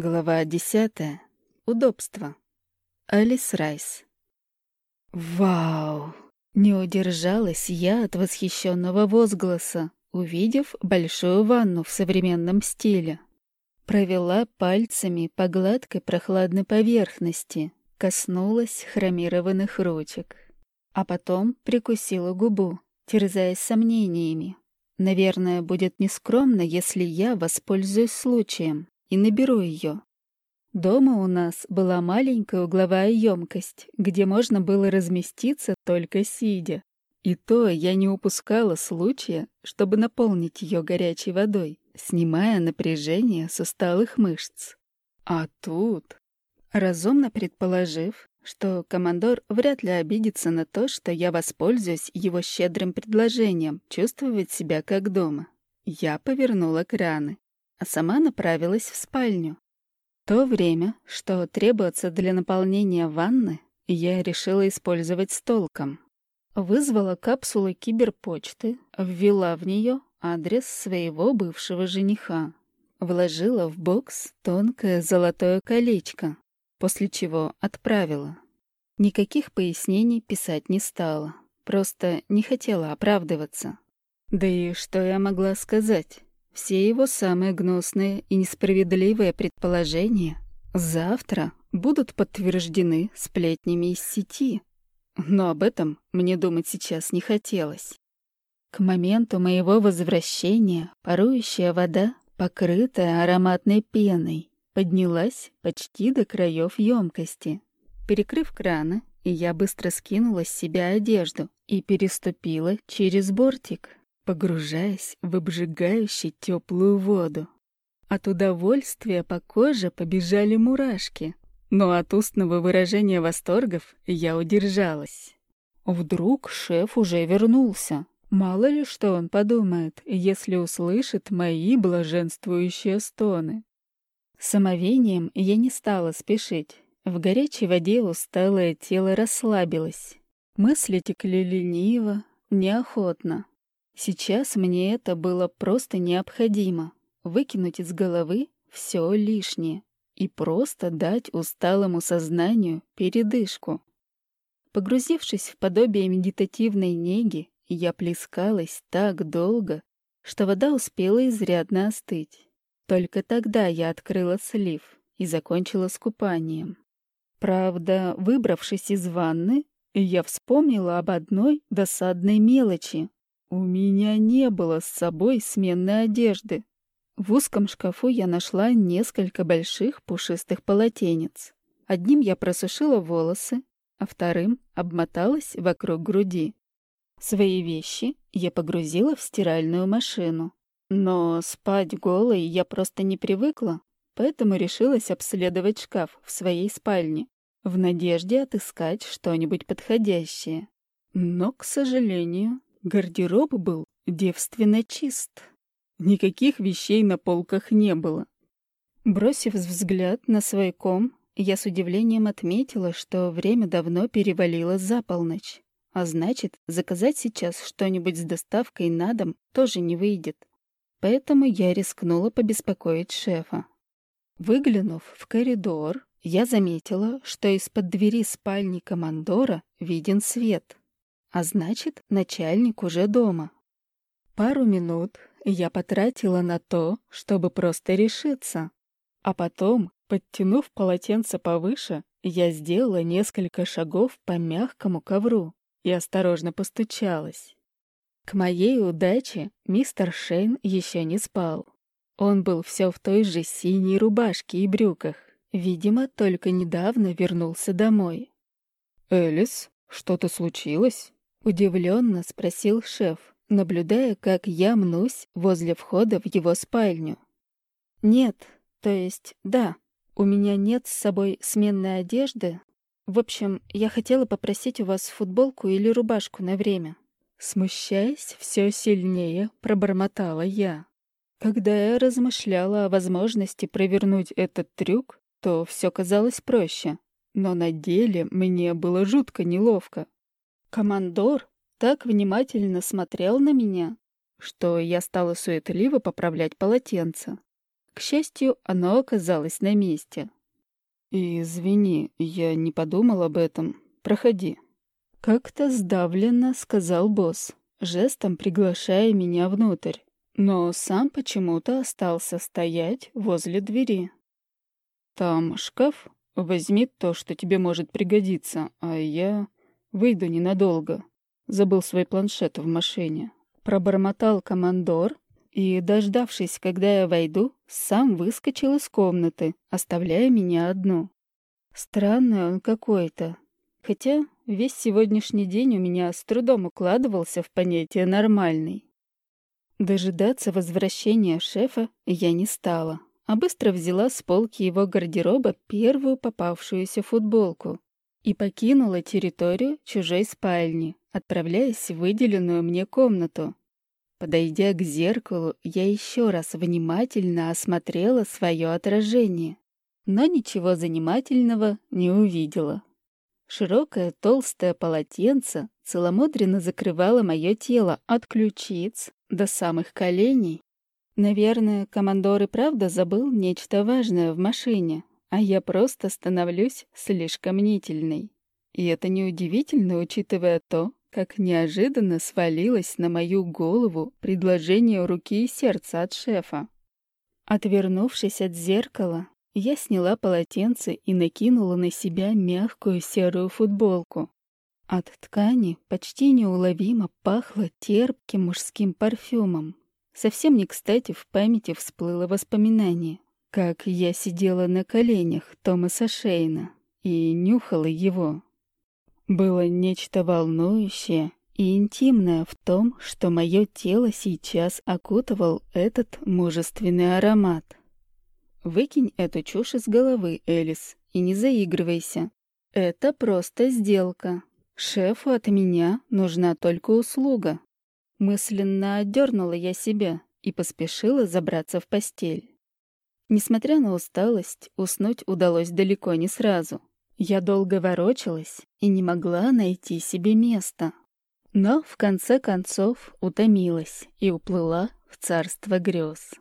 Глава десятая. Удобство. Алис Райс. Вау! Не удержалась я от восхищенного возгласа, увидев большую ванну в современном стиле. Провела пальцами по гладкой прохладной поверхности, коснулась хромированных ручек. А потом прикусила губу, терзаясь сомнениями. Наверное, будет нескромно, если я воспользуюсь случаем и наберу ее. Дома у нас была маленькая угловая емкость, где можно было разместиться только сидя. И то я не упускала случая, чтобы наполнить ее горячей водой, снимая напряжение с усталых мышц. А тут, разумно предположив, что командор вряд ли обидится на то, что я воспользуюсь его щедрым предложением чувствовать себя как дома, я повернула краны а сама направилась в спальню. То время, что требуется для наполнения ванны, я решила использовать с толком. Вызвала капсулы киберпочты, ввела в нее адрес своего бывшего жениха. Вложила в бокс тонкое золотое колечко, после чего отправила. Никаких пояснений писать не стала, просто не хотела оправдываться. Да и что я могла сказать? Все его самые гнусные и несправедливые предположения завтра будут подтверждены сплетнями из сети. Но об этом мне думать сейчас не хотелось. К моменту моего возвращения парующая вода, покрытая ароматной пеной, поднялась почти до краев емкости. Перекрыв краны, я быстро скинула с себя одежду и переступила через бортик погружаясь в обжигающую теплую воду. От удовольствия по коже побежали мурашки, но от устного выражения восторгов я удержалась. Вдруг шеф уже вернулся. Мало ли что он подумает, если услышит мои блаженствующие стоны. Самовением я не стала спешить. В горячей воде усталое тело расслабилось. Мысли текли лениво, неохотно. Сейчас мне это было просто необходимо. Выкинуть из головы все лишнее и просто дать усталому сознанию передышку. Погрузившись в подобие медитативной неги, я плескалась так долго, что вода успела изрядно остыть. Только тогда я открыла слив и закончила с купанием. Правда, выбравшись из ванны, я вспомнила об одной досадной мелочи, у меня не было с собой сменной одежды. В узком шкафу я нашла несколько больших пушистых полотенец. Одним я просушила волосы, а вторым обмоталась вокруг груди. Свои вещи я погрузила в стиральную машину. Но спать голой я просто не привыкла, поэтому решилась обследовать шкаф в своей спальне, в надежде отыскать что-нибудь подходящее. Но, к сожалению, Гардероб был девственно чист. Никаких вещей на полках не было. Бросив взгляд на свой ком, я с удивлением отметила, что время давно перевалило за полночь. А значит, заказать сейчас что-нибудь с доставкой на дом тоже не выйдет. Поэтому я рискнула побеспокоить шефа. Выглянув в коридор, я заметила, что из-под двери спальни командора виден свет. А значит, начальник уже дома. Пару минут я потратила на то, чтобы просто решиться. А потом, подтянув полотенце повыше, я сделала несколько шагов по мягкому ковру и осторожно постучалась. К моей удаче мистер Шейн еще не спал. Он был все в той же синей рубашке и брюках. Видимо, только недавно вернулся домой. «Элис, что-то случилось?» Удивленно спросил шеф, наблюдая, как я мнусь возле входа в его спальню. «Нет, то есть да, у меня нет с собой сменной одежды. В общем, я хотела попросить у вас футболку или рубашку на время». Смущаясь все сильнее, пробормотала я. Когда я размышляла о возможности провернуть этот трюк, то все казалось проще. Но на деле мне было жутко неловко. Командор так внимательно смотрел на меня, что я стала суетливо поправлять полотенце. К счастью, оно оказалось на месте. «Извини, я не подумал об этом. Проходи». Как-то сдавленно сказал босс, жестом приглашая меня внутрь, но сам почему-то остался стоять возле двери. «Там шкаф. Возьми то, что тебе может пригодиться, а я выйду ненадолго. Забыл свой планшет в машине». Пробормотал командор и, дождавшись, когда я войду, сам выскочил из комнаты, оставляя меня одну. Странный он какой-то. Хотя весь сегодняшний день у меня с трудом укладывался в понятие «нормальный». Дожидаться возвращения шефа я не стала, а быстро взяла с полки его гардероба первую попавшуюся футболку и покинула территорию чужой спальни, отправляясь в выделенную мне комнату. Подойдя к зеркалу, я еще раз внимательно осмотрела свое отражение, но ничего занимательного не увидела. Широкое толстое полотенце целомудренно закрывало мое тело от ключиц до самых коленей. Наверное, командор и правда забыл нечто важное в машине, а я просто становлюсь слишком мнительной. И это неудивительно, учитывая то, как неожиданно свалилось на мою голову предложение руки и сердца от шефа. Отвернувшись от зеркала, я сняла полотенце и накинула на себя мягкую серую футболку. От ткани почти неуловимо пахло терпким мужским парфюмом. Совсем не кстати в памяти всплыло воспоминание, как я сидела на коленях Томаса Шейна и нюхала его. Было нечто волнующее и интимное в том, что мое тело сейчас окутывал этот мужественный аромат. Выкинь эту чушь из головы, Элис, и не заигрывайся. Это просто сделка. Шефу от меня нужна только услуга. Мысленно отдернула я себя и поспешила забраться в постель. Несмотря на усталость, уснуть удалось далеко не сразу. Я долго ворочалась и не могла найти себе места. Но в конце концов утомилась и уплыла в царство грез.